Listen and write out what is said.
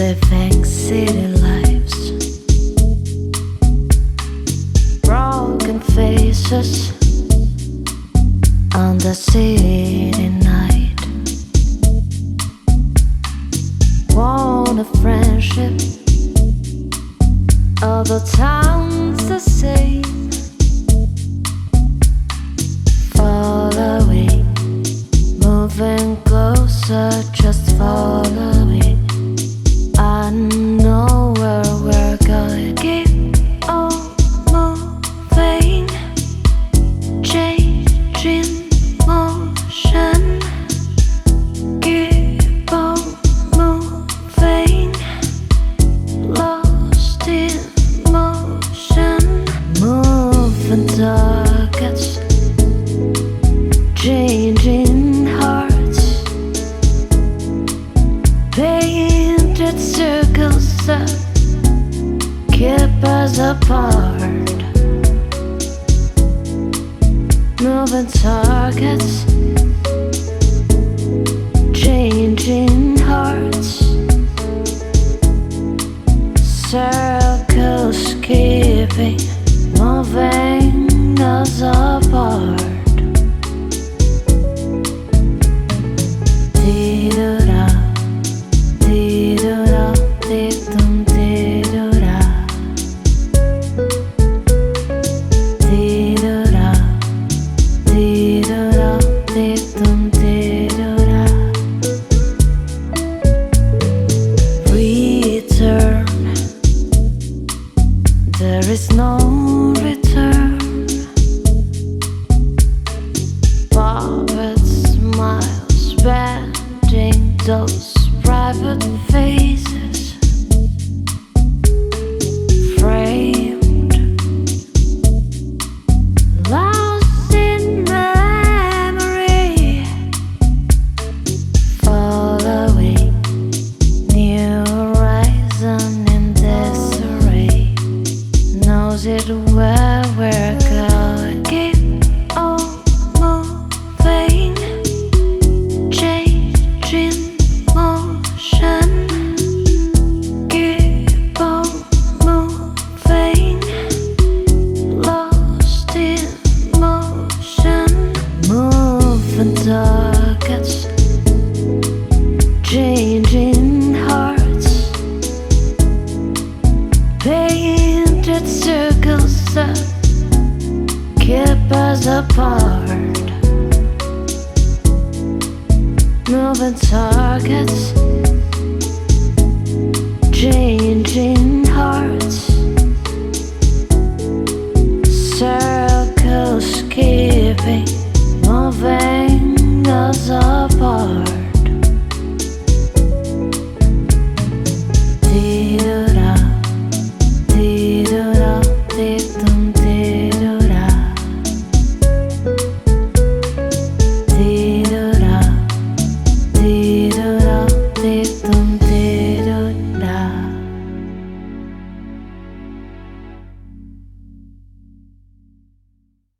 living city lives. Broken faces on the city night. Worn a friendship, other towns the same. Following, moving closer. Apart. Moving targets, changing hearts. Circles keeping moving us apart. Is no return. Smiles those private faces. Us apart. Moving targets, changing hearts. Circles keeping